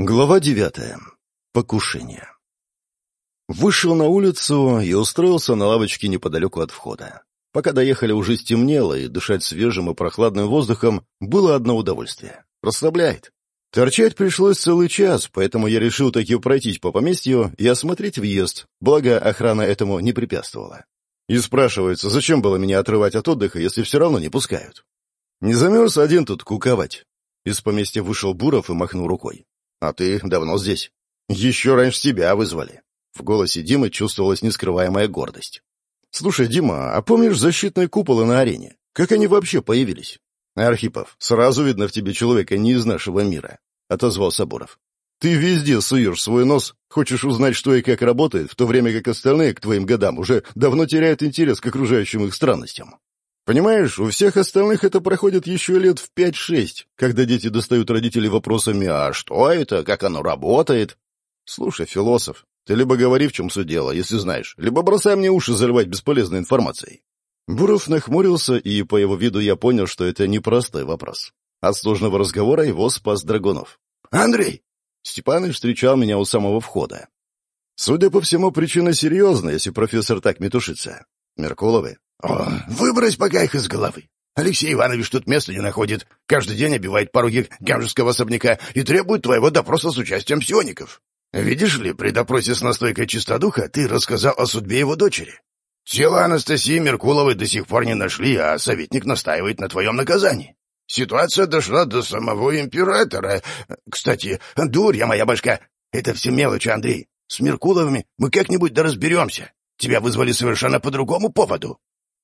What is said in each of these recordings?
Глава девятая. Покушение. Вышел на улицу и устроился на лавочке неподалеку от входа. Пока доехали, уже стемнело, и дышать свежим и прохладным воздухом было одно удовольствие. Расслабляет. Торчать пришлось целый час, поэтому я решил таки пройтись по поместью и осмотреть въезд, благо охрана этому не препятствовала. И спрашивается, зачем было меня отрывать от отдыха, если все равно не пускают? Не замерз один тут куковать. Из поместья вышел Буров и махнул рукой. «А ты давно здесь?» «Еще раньше тебя вызвали». В голосе Димы чувствовалась нескрываемая гордость. «Слушай, Дима, а помнишь защитные куполы на арене? Как они вообще появились?» «Архипов, сразу видно в тебе человека не из нашего мира», — отозвался Буров. «Ты везде суешь свой нос, хочешь узнать, что и как работает, в то время как остальные к твоим годам уже давно теряют интерес к окружающим их странностям. Понимаешь, у всех остальных это проходит еще лет в пять-шесть, когда дети достают родителей вопросами «А что это? Как оно работает?» Слушай, философ, ты либо говори, в чем суть дела, если знаешь, либо бросай мне уши заливать бесполезной информацией. Буров нахмурился, и по его виду я понял, что это непростой вопрос. От сложного разговора его спас Драгунов. «Андрей!» Степаныч встречал меня у самого входа. Судя по всему, причина серьезная, если профессор так метушится. Меркуловы, о, выбрось пока их из головы. Алексей Иванович тут места не находит. Каждый день обивает пороги гамжеского особняка и требует твоего допроса с участием псиоников. Видишь ли, при допросе с настойкой чистодуха ты рассказал о судьбе его дочери. Тело Анастасии Меркуловой до сих пор не нашли, а советник настаивает на твоем наказании. Ситуация дошла до самого императора. Кстати, дурья моя башка. Это все мелочи, Андрей. С Меркуловыми мы как-нибудь да разберемся. Тебя вызвали совершенно по другому поводу.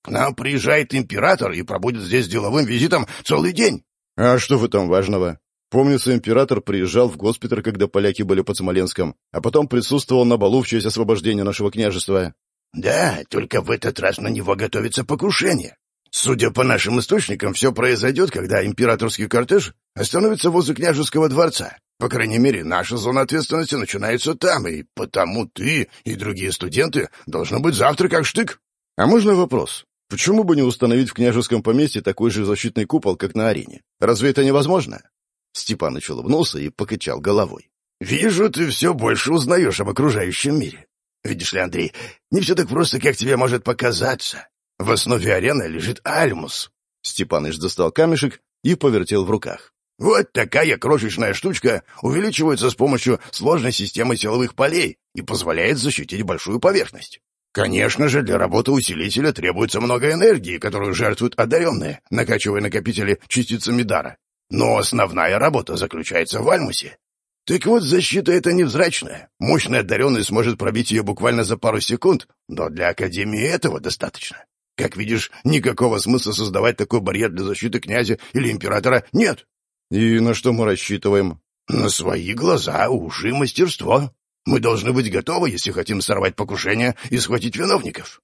К нам приезжает император и пробудет здесь деловым визитом целый день. — А что в этом важного? Помнится, император приезжал в госпиталь, когда поляки были под Смоленском, а потом присутствовал на балу в честь освобождения нашего княжества. — Да, только в этот раз на него готовится покушение. Судя по нашим источникам, все произойдет, когда императорский кортеж остановится возле княжеского дворца. По крайней мере, наша зона ответственности начинается там, и потому ты и другие студенты должны быть завтра как штык. — А можно вопрос? Почему бы не установить в княжеском поместье такой же защитный купол, как на арене? Разве это невозможно? Степаныч улыбнулся и покачал головой. «Вижу, ты все больше узнаешь об окружающем мире. Видишь ли, Андрей, не все так просто, как тебе может показаться. В основе арены лежит Альмус». Степаныч достал камешек и повертел в руках. «Вот такая крошечная штучка увеличивается с помощью сложной системы силовых полей и позволяет защитить большую поверхность. Конечно же, для работы усилителя требуется много энергии, которую жертвуют одаренные, накачивая накопители частицами дара. Но основная работа заключается в Альмусе. Так вот, защита эта невзрачная. Мощный одаренный сможет пробить ее буквально за пару секунд, но для Академии этого достаточно. Как видишь, никакого смысла создавать такой барьер для защиты князя или императора нет. И на что мы рассчитываем? На свои глаза, уши, мастерство. Мы должны быть готовы, если хотим сорвать покушение и схватить виновников.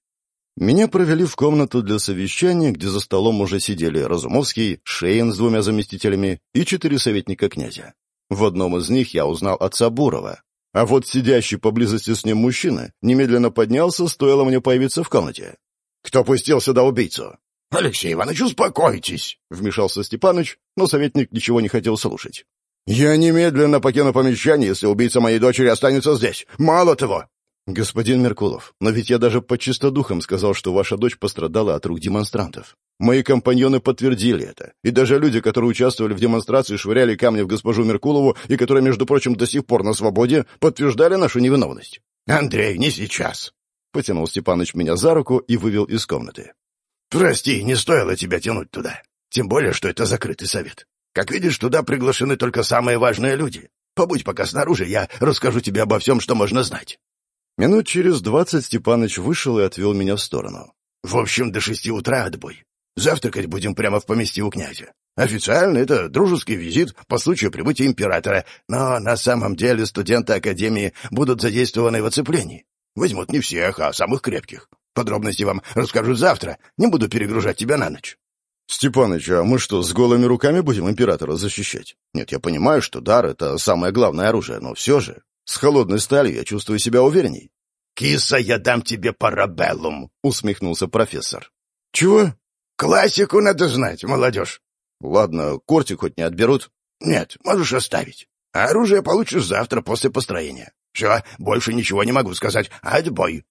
Меня провели в комнату для совещания, где за столом уже сидели Разумовский, Шейн с двумя заместителями и четыре советника князя. В одном из них я узнал отца Бурова. А вот сидящий поблизости с ним мужчина немедленно поднялся, стоило мне появиться в комнате. «Кто пустил сюда убийцу?» «Алексей Иванович, успокойтесь!» — вмешался Степаныч, но советник ничего не хотел слушать. «Я немедленно покину помещение, если убийца моей дочери останется здесь. Мало того!» «Господин Меркулов, но ведь я даже по чистодухам сказал, что ваша дочь пострадала от рук демонстрантов. Мои компаньоны подтвердили это. И даже люди, которые участвовали в демонстрации, швыряли камни в госпожу Меркулову и которые, между прочим, до сих пор на свободе, подтверждали нашу невиновность». «Андрей, не сейчас!» Потянул Степаныч меня за руку и вывел из комнаты. «Прости, не стоило тебя тянуть туда. Тем более, что это закрытый совет. Как видишь, туда приглашены только самые важные люди. Побудь пока снаружи, я расскажу тебе обо всем, что можно знать». Минут через двадцать Степаныч вышел и отвел меня в сторону. «В общем, до шести утра отбой. Завтракать будем прямо в поместье у князя. Официально это дружеский визит по случаю прибытия императора, но на самом деле студенты Академии будут задействованы в оцеплении. Возьмут не всех, а самых крепких. Подробности вам расскажу завтра, не буду перегружать тебя на ночь. «Степаныч, а мы что, с голыми руками будем императора защищать? Нет, я понимаю, что дар — это самое главное оружие, но все же, с холодной сталью я чувствую себя уверенней». «Киса, я дам тебе парабеллум», — усмехнулся профессор. «Чего?» «Классику надо знать, молодежь». «Ладно, кортик хоть не отберут?» «Нет, можешь оставить. А оружие получишь завтра после построения. Все, больше ничего не могу сказать. Отбой.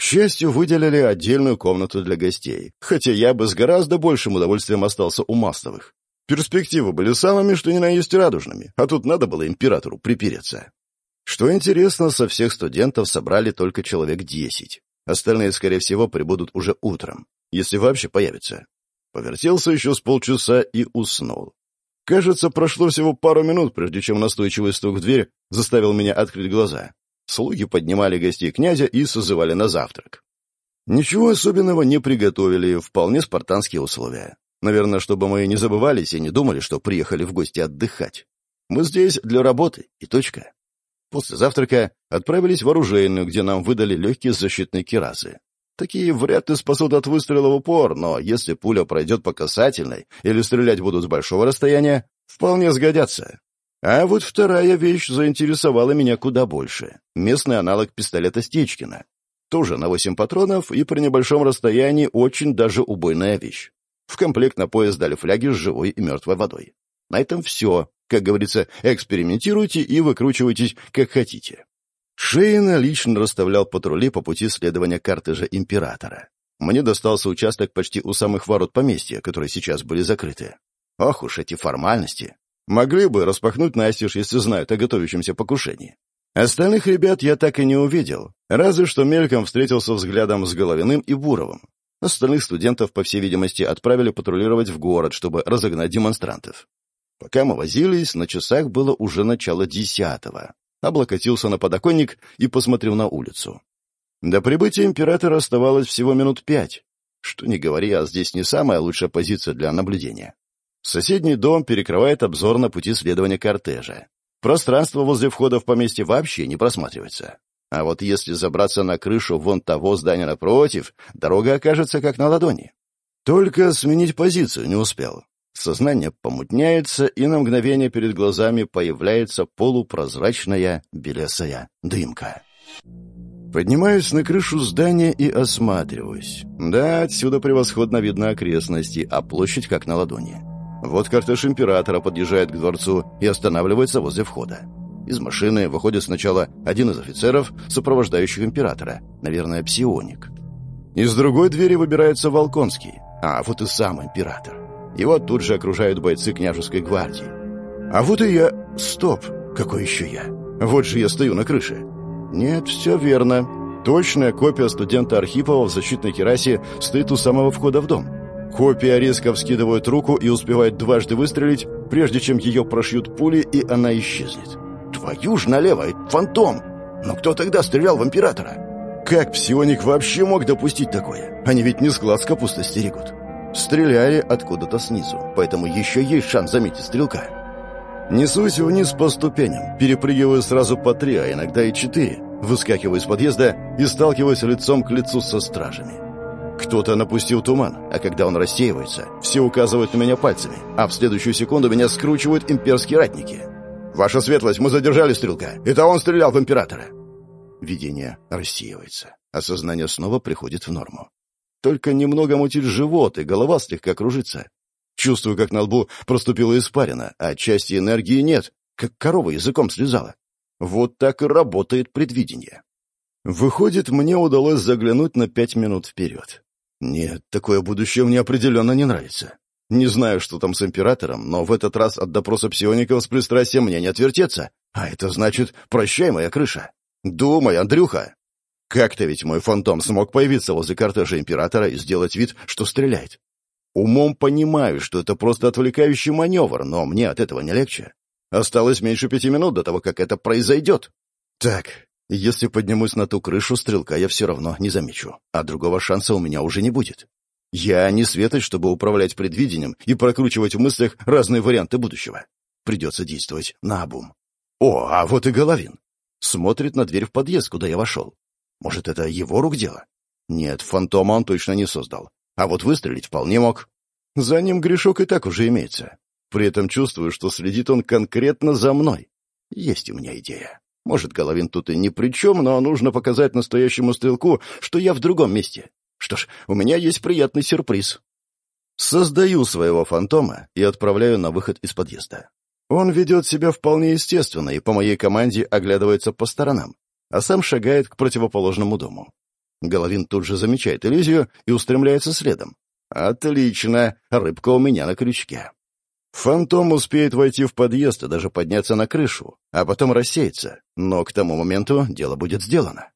К счастью, выделили отдельную комнату для гостей, хотя я бы с гораздо большим удовольствием остался у Мастовых. Перспективы были самыми, что ни на есть радужными, а тут надо было императору припереться. Что интересно, со всех студентов собрали только человек десять. Остальные, скорее всего, прибудут уже утром, если вообще появятся. Повертелся еще с полчаса и уснул. Кажется, прошло всего пару минут, прежде чем настойчивый стук в дверь заставил меня открыть глаза. Слуги поднимали гостей князя и созывали на завтрак. Ничего особенного не приготовили, вполне спартанские условия. Наверное, чтобы мы не забывались и не думали, что приехали в гости отдыхать. Мы здесь для работы, и точка. После завтрака отправились в оружейную, где нам выдали легкие защитные киразы. Такие вряд ли спасут от выстрела в упор, но если пуля пройдет по касательной или стрелять будут с большого расстояния, вполне сгодятся. А вот вторая вещь заинтересовала меня куда больше. Местный аналог пистолета Стечкина. Тоже на 8 патронов и при небольшом расстоянии очень даже убойная вещь. В комплект на пояс дали фляги с живой и мертвой водой. На этом все. Как говорится, экспериментируйте и выкручивайтесь, как хотите. Шейна лично расставлял патрули по пути следования картежа императора. Мне достался участок почти у самых ворот поместья, которые сейчас были закрыты. Ох уж эти формальности. Могли бы распахнуть настежь, если знают о готовящемся покушении. Остальных ребят я так и не увидел, разве что мельком встретился взглядом с Головиным и Буровым. Остальных студентов, по всей видимости, отправили патрулировать в город, чтобы разогнать демонстрантов. Пока мы возились, на часах было уже начало десятого. Облокотился на подоконник и посмотрел на улицу. До прибытия императора оставалось всего минут пять. Что ни говори, а здесь не самая лучшая позиция для наблюдения. Соседний дом перекрывает обзор на пути следования кортежа. Пространство возле входа в поместье вообще не просматривается. А вот если забраться на крышу вон того здания напротив, дорога окажется как на ладони. Только сменить позицию не успел. Сознание помутняется, и на мгновение перед глазами появляется полупрозрачная белесая дымка. Поднимаюсь на крышу здания и осматриваюсь. Да, отсюда превосходно видно окрестности, а площадь как на ладони. Вот кортеж императора подъезжает к дворцу и останавливается возле входа. Из машины выходит сначала один из офицеров, сопровождающих императора, наверное, псионик. Из другой двери выбирается Волконский, а вот и сам император. Его тут же окружают бойцы княжеской гвардии. А вот и я... Стоп! Какой еще я? Вот же я стою на крыше. Нет, все верно. Точная копия студента Архипова в защитной керасе стоит у самого входа в дом. Копия резко вскидывает руку и успевает дважды выстрелить, прежде чем ее прошьют пули, и она исчезнет. Твою ж налево, фантом! Но кто тогда стрелял в императора? Как псионик вообще мог допустить такое? Они ведь не с глаз капусты стерегут. Стреляли откуда-то снизу, поэтому еще есть шанс заметить стрелка. Несусь вниз по ступеням, перепрыгиваю сразу по три, а иногда и четыре, выскакиваю из подъезда и сталкиваюсь лицом к лицу со стражами. Кто-то напустил туман, а когда он рассеивается, все указывают на меня пальцами, а в следующую секунду меня скручивают имперские ратники. «Ваша светлость, мы задержали стрелка. Это он стрелял в императора!» Видение рассеивается, а сознание снова приходит в норму. Только немного мутит живот, и голова слегка кружится. Чувствую, как на лбу проступила испарина, а части энергии нет, как корова языком слезала. Вот так и работает предвидение. Выходит, мне удалось заглянуть на пять минут вперед. Нет, такое будущее мне определенно не нравится. Не знаю, что там с императором, но в этот раз от допроса псиоников с пристрастием мне не отвертеться. А это значит, прощай, моя крыша. Думай, Андрюха. Как-то ведь мой фантом смог появиться возле кортежа императора и сделать вид, что стреляет. Умом понимаю, что это просто отвлекающий маневр, но мне от этого не легче. Осталось меньше пяти минут до того, как это произойдет. Так, если поднимусь на ту крышу, стрелка я все равно не замечу, а другого шанса у меня уже не будет. Я не светоч, чтобы управлять предвидением и прокручивать в мыслях разные варианты будущего. Придется действовать наобум. О, а вот и Головин. Смотрит на дверь в подъезд, куда я вошел. Может, это его рук дело? Нет, фантома он точно не создал. А вот выстрелить вполне мог. За ним грешок и так уже имеется. При этом чувствую, что следит он конкретно за мной. Есть у меня идея. Может, Головин тут и ни при чем, но нужно показать настоящему стрелку, что я в другом месте. Что ж, у меня есть приятный сюрприз. Создаю своего фантома и отправляю на выход из подъезда. Он ведет себя вполне естественно и по моей команде оглядывается по сторонам, а сам шагает к противоположному дому. Головин тут же замечает Элизию и устремляется следом. «Отлично! Рыбка у меня на крючке». Фантом успеет войти в подъезд и даже подняться на крышу, а потом рассеяться, но к тому моменту дело будет сделано.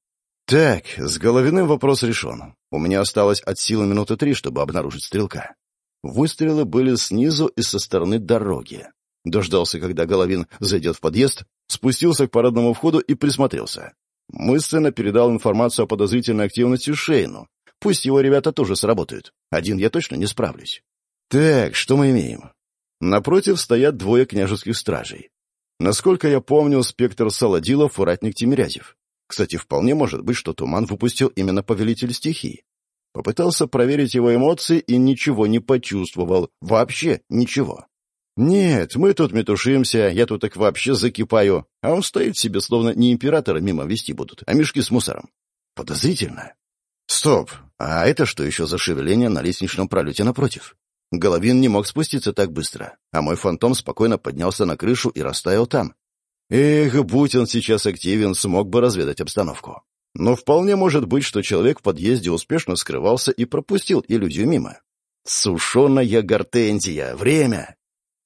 Так, с Головиным вопрос решен. У меня осталось от силы минуты три, чтобы обнаружить стрелка. Выстрелы были снизу и со стороны дороги. Дождался, когда Головин зайдет в подъезд, спустился к парадному входу и присмотрелся. Мысленно передал информацию о подозрительной активности Шейну. Пусть его ребята тоже сработают. Один я точно не справлюсь. Так, что мы имеем? Напротив стоят двое княжеских стражей. Насколько я помню, спектр Саладилов и ратник Тимирязев. Кстати, вполне может быть, что туман выпустил именно повелитель стихий. Попытался проверить его эмоции и ничего не почувствовал. Вообще ничего. Нет, мы тут метушимся, я тут так вообще закипаю, а он стоит себе, словно не императора мимо вести будут, а мешки с мусором. Подозрительно. Стоп, а это что еще за шевеление на лестничном пролете напротив? Головин не мог спуститься так быстро, а мой фантом спокойно поднялся на крышу и растаял там. Эх, будь он сейчас активен, смог бы разведать обстановку. Но вполне может быть, что человек в подъезде успешно скрывался и пропустил иллюзию мимо. Сушеная гортензия! Время!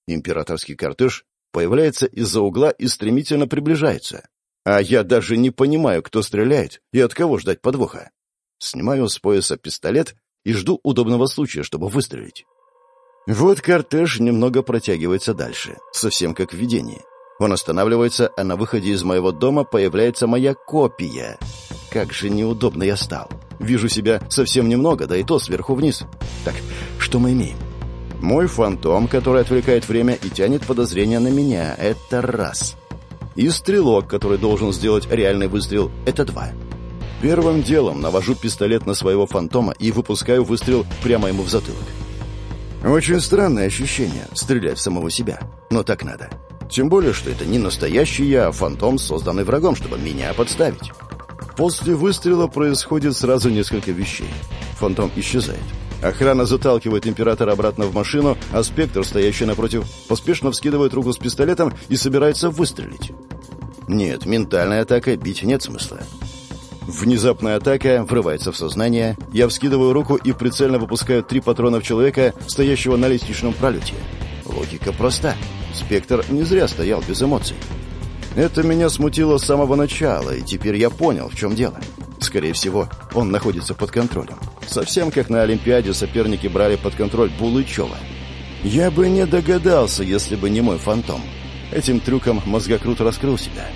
Императорский кортеж появляется из-за угла и стремительно приближается. А я даже не понимаю, кто стреляет и от кого ждать подвоха. Снимаю с пояса пистолет и жду удобного случая, чтобы выстрелить. Вот кортеж немного протягивается дальше, совсем как в видении. Он останавливается, а на выходе из моего дома появляется моя копия. Как же неудобно я стал. Вижу себя совсем немного, да и то сверху вниз. Так, что мы имеем? Мой фантом, который отвлекает время и тянет подозрения на меня, это раз. И стрелок, который должен сделать реальный выстрел, это два. Первым делом навожу пистолет на своего фантома и выпускаю выстрел прямо ему в затылок. Очень странное ощущение — стрелять в самого себя. Но так надо. Тем более, что это не настоящий я, а фантом, созданный врагом, чтобы меня подставить. После выстрела происходит сразу несколько вещей. Фантом исчезает. Охрана заталкивает императора обратно в машину, а спектр, стоящий напротив, поспешно вскидывает руку с пистолетом и собирается выстрелить. Нет, ментальная атака бить нет смысла. Внезапная атака врывается в сознание. Я вскидываю руку и прицельно выпускаю три патрона в человека, стоящего на лестничном пролете. Логика проста. Спектр не зря стоял без эмоций. Это меня смутило с самого начала, и теперь я понял, в чем дело. Скорее всего, он находится под контролем. Совсем как на Олимпиаде соперники брали под контроль Булычева. Я бы не догадался, если бы не мой фантом. Этим трюком мозгокрут раскрыл себя.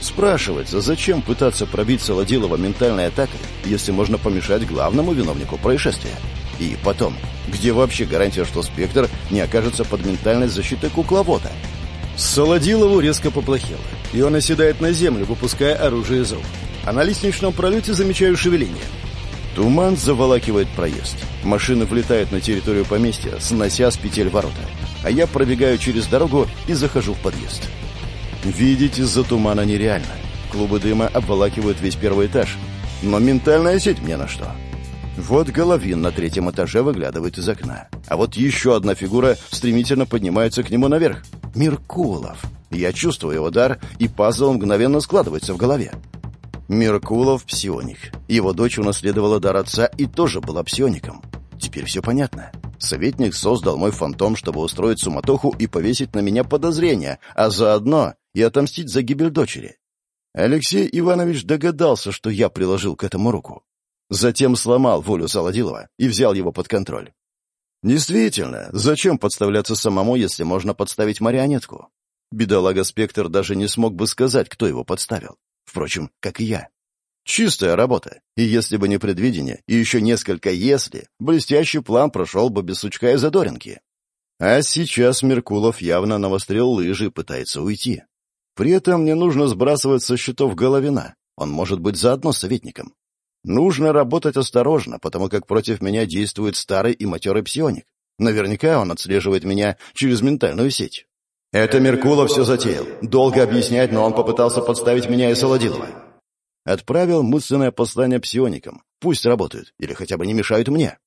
Спрашивается, зачем пытаться пробить Солодилова ментальной атакой, если можно помешать главному виновнику происшествия? И потом, где вообще гарантия, что спектр не окажется под ментальной защитой кукловода? Солодилову резко поплохело, и он оседает на землю, выпуская оружие из рук. А на лестничном пролете замечаю шевеление. Туман заволакивает проезд. Машины влетают на территорию поместья, снося с петель ворота. А я пробегаю через дорогу и захожу в подъезд. Видеть из-за тумана нереально. Клубы дыма обволакивают весь первый этаж. Но ментальная сеть мне на что? Вот Головин на третьем этаже выглядывает из окна. А вот еще одна фигура стремительно поднимается к нему наверх. Меркулов. Я чувствую его дар, и пазл мгновенно складывается в голове. Меркулов — псионик. Его дочь унаследовала дар отца и тоже была псиоником. Теперь все понятно. Советник создал мой фантом, чтобы устроить суматоху и повесить на меня подозрения, а заодно и отомстить за гибель дочери. Алексей Иванович догадался, что я приложил к этому руку. Затем сломал волю Солодилова и взял его под контроль. Действительно, зачем подставляться самому, если можно подставить марионетку? Бедолага Спектр даже не смог бы сказать, кто его подставил. Впрочем, как и я. Чистая работа. И если бы не предвидение, и еще несколько «если», блестящий план прошел бы без сучка и задоринки. А сейчас Меркулов явно навострил лыжи и пытается уйти. При этом мне нужно сбрасывать со счетов Головина. Он может быть заодно советником. Нужно работать осторожно, потому как против меня действует старый и матерый псионик. Наверняка он отслеживает меня через ментальную сеть. Это Меркулов все затеял. Долго объяснять, но он попытался подставить меня и Солодилова. Отправил мысленное послание псионикам. Пусть работают, или хотя бы не мешают мне.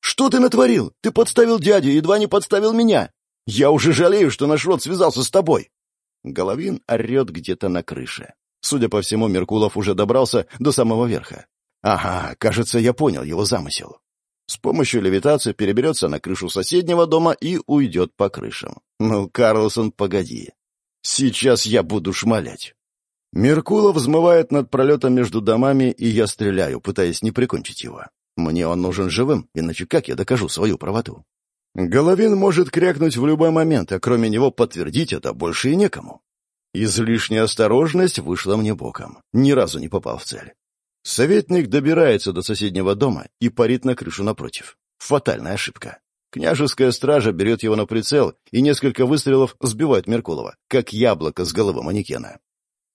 «Что ты натворил? Ты подставил дядю, едва не подставил меня. Я уже жалею, что наш род связался с тобой. Головин орет где-то на крыше. Судя по всему, Меркулов уже добрался до самого верха. Ага, кажется, я понял его замысел. С помощью левитации переберется на крышу соседнего дома и уйдет по крышам. Ну, Карлсон, погоди. Сейчас я буду шмалять. Меркулов взмывает над пролетом между домами, и я стреляю, пытаясь не прикончить его. Мне он нужен живым, иначе как я докажу свою правоту? Головин может крякнуть в любой момент, а кроме него подтвердить это больше и некому. Излишняя осторожность вышла мне боком. Ни разу не попал в цель. Советник добирается до соседнего дома и парит на крышу напротив. Фатальная ошибка. Княжеская стража берет его на прицел, и несколько выстрелов сбивает Меркулова, как яблоко с головы манекена.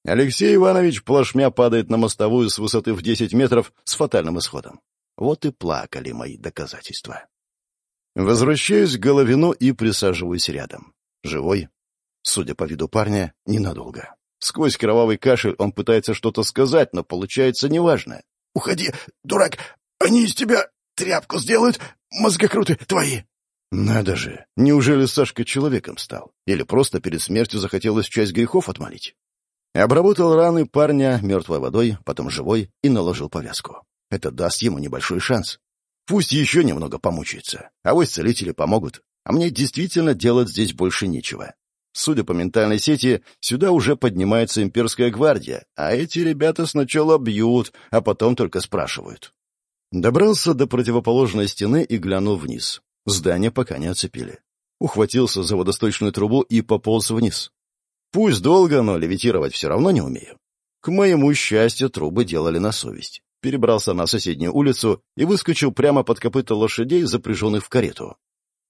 Алексей Иванович плашмя падает на мостовую с высоты в 10 метров с фатальным исходом. Вот и плакали мои доказательства. Возвращаюсь к Головину и присаживаюсь рядом. Живой? Судя по виду парня, ненадолго. Сквозь кровавый кашель он пытается что-то сказать, но получается неважно. «Уходи, дурак! Они из тебя тряпку сделают, мозгокруты твои!» Надо же, неужели Сашка человеком стал? Или просто перед смертью захотелось часть грехов отмолить? Обработал раны парня мертвой водой, потом живой и наложил повязку. Это даст ему небольшой шанс. Пусть еще немного помучается, а вот целители помогут. А мне действительно делать здесь больше нечего. Судя по ментальной сети, сюда уже поднимается имперская гвардия, а эти ребята сначала бьют, а потом только спрашивают. Добрался до противоположной стены и глянул вниз. Здание пока не оцепили. Ухватился за водосточную трубу и пополз вниз. Пусть долго, но левитировать все равно не умею. К моему счастью, трубы делали на совесть. Перебрался на соседнюю улицу и выскочил прямо под копыта лошадей, запряженных в карету.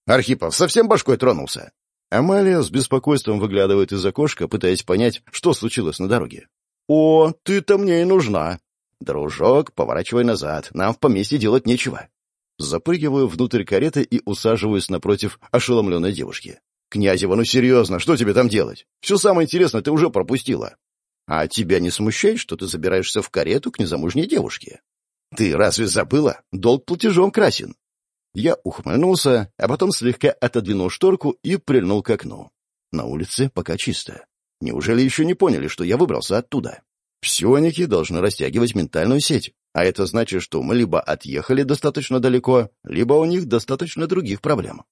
Архипов совсем башкой тронулся. Амалия с беспокойством выглядывает из окошка, пытаясь понять, что случилось на дороге. «О, ты-то мне и нужна!» «Дружок, поворачивай назад, нам в поместье делать нечего». Запрыгиваю внутрь кареты и усаживаюсь напротив ошеломленной девушки. «Князева, ну серьезно, что тебе там делать? Все самое интересное ты уже пропустила. А тебя не смущает, что ты забираешься в карету к незамужней девушке? Ты разве забыла? Долг платежом красен». Я ухмыльнулся, а потом слегка отодвинул шторку и прильнул к окну. На улице пока чисто. Неужели еще не поняли, что я выбрался оттуда? Псионики должны растягивать ментальную сеть, а это значит, что мы либо отъехали достаточно далеко, либо у них достаточно других проблем.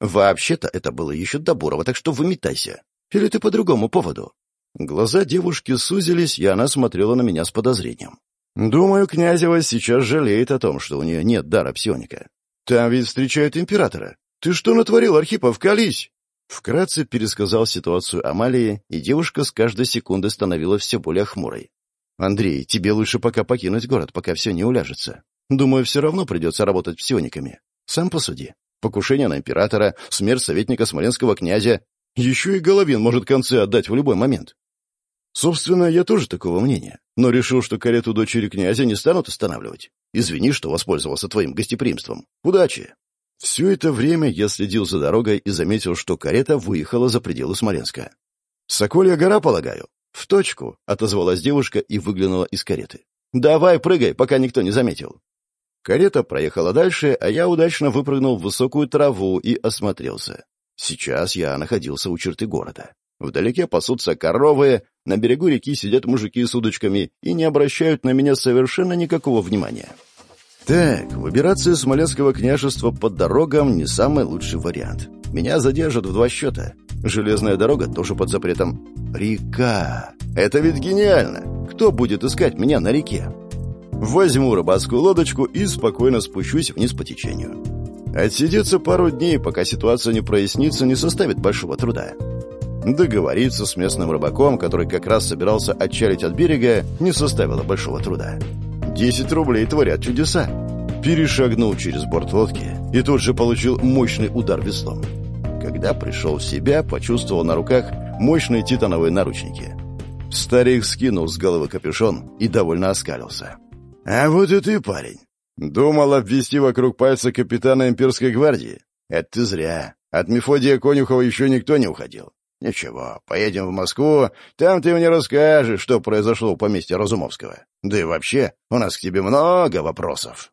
Вообще-то это было еще до Бурова, так что выметайся. Или ты по другому поводу?» Глаза девушки сузились, и она смотрела на меня с подозрением. «Думаю, Князева сейчас жалеет о том, что у нее нет дара псионика. Там ведь встречают императора. Ты что натворил, Архипов, колись!» Вкратце пересказал ситуацию Амалии, и девушка с каждой секунды становилась все более хмурой. «Андрей, тебе лучше пока покинуть город, пока все не уляжется. Думаю, все равно придется работать псиониками. Сам посуди покушение на императора, смерть советника смоленского князя. Еще и Головин может концы отдать в любой момент. Собственно, я тоже такого мнения, но решил, что карету дочери князя не станут останавливать. Извини, что воспользовался твоим гостеприимством. Удачи!» Все это время я следил за дорогой и заметил, что карета выехала за пределы Смоленска. «Соколья гора, полагаю?» «В точку», — отозвалась девушка и выглянула из кареты. «Давай, прыгай, пока никто не заметил». Карета проехала дальше, а я удачно выпрыгнул в высокую траву и осмотрелся. Сейчас я находился у черты города. Вдалеке пасутся коровы, на берегу реки сидят мужики с удочками и не обращают на меня совершенно никакого внимания. Так, выбираться из Смоленского княжества под дорогам не самый лучший вариант. Меня задержат в два счета. Железная дорога тоже под запретом. Река. Это ведь гениально. Кто будет искать меня на реке? Возьму рыбацкую лодочку и спокойно спущусь вниз по течению. Отсидеться пару дней, пока ситуация не прояснится, не составит большого труда. Договориться с местным рыбаком, который как раз собирался отчалить от берега, не составило большого труда. Десять рублей творят чудеса. Перешагнул через борт лодки и тут же получил мощный удар веслом. Когда пришел в себя, почувствовал на руках мощные титановые наручники. Старик скинул с головы капюшон и довольно оскалился. «А вот и ты, парень. Думал обвести вокруг пальца капитана имперской гвардии? Это ты зря. От Мефодия Конюхова еще никто не уходил. Ничего, поедем в Москву, там ты мне расскажешь, что произошло у поместья Разумовского. Да и вообще, у нас к тебе много вопросов».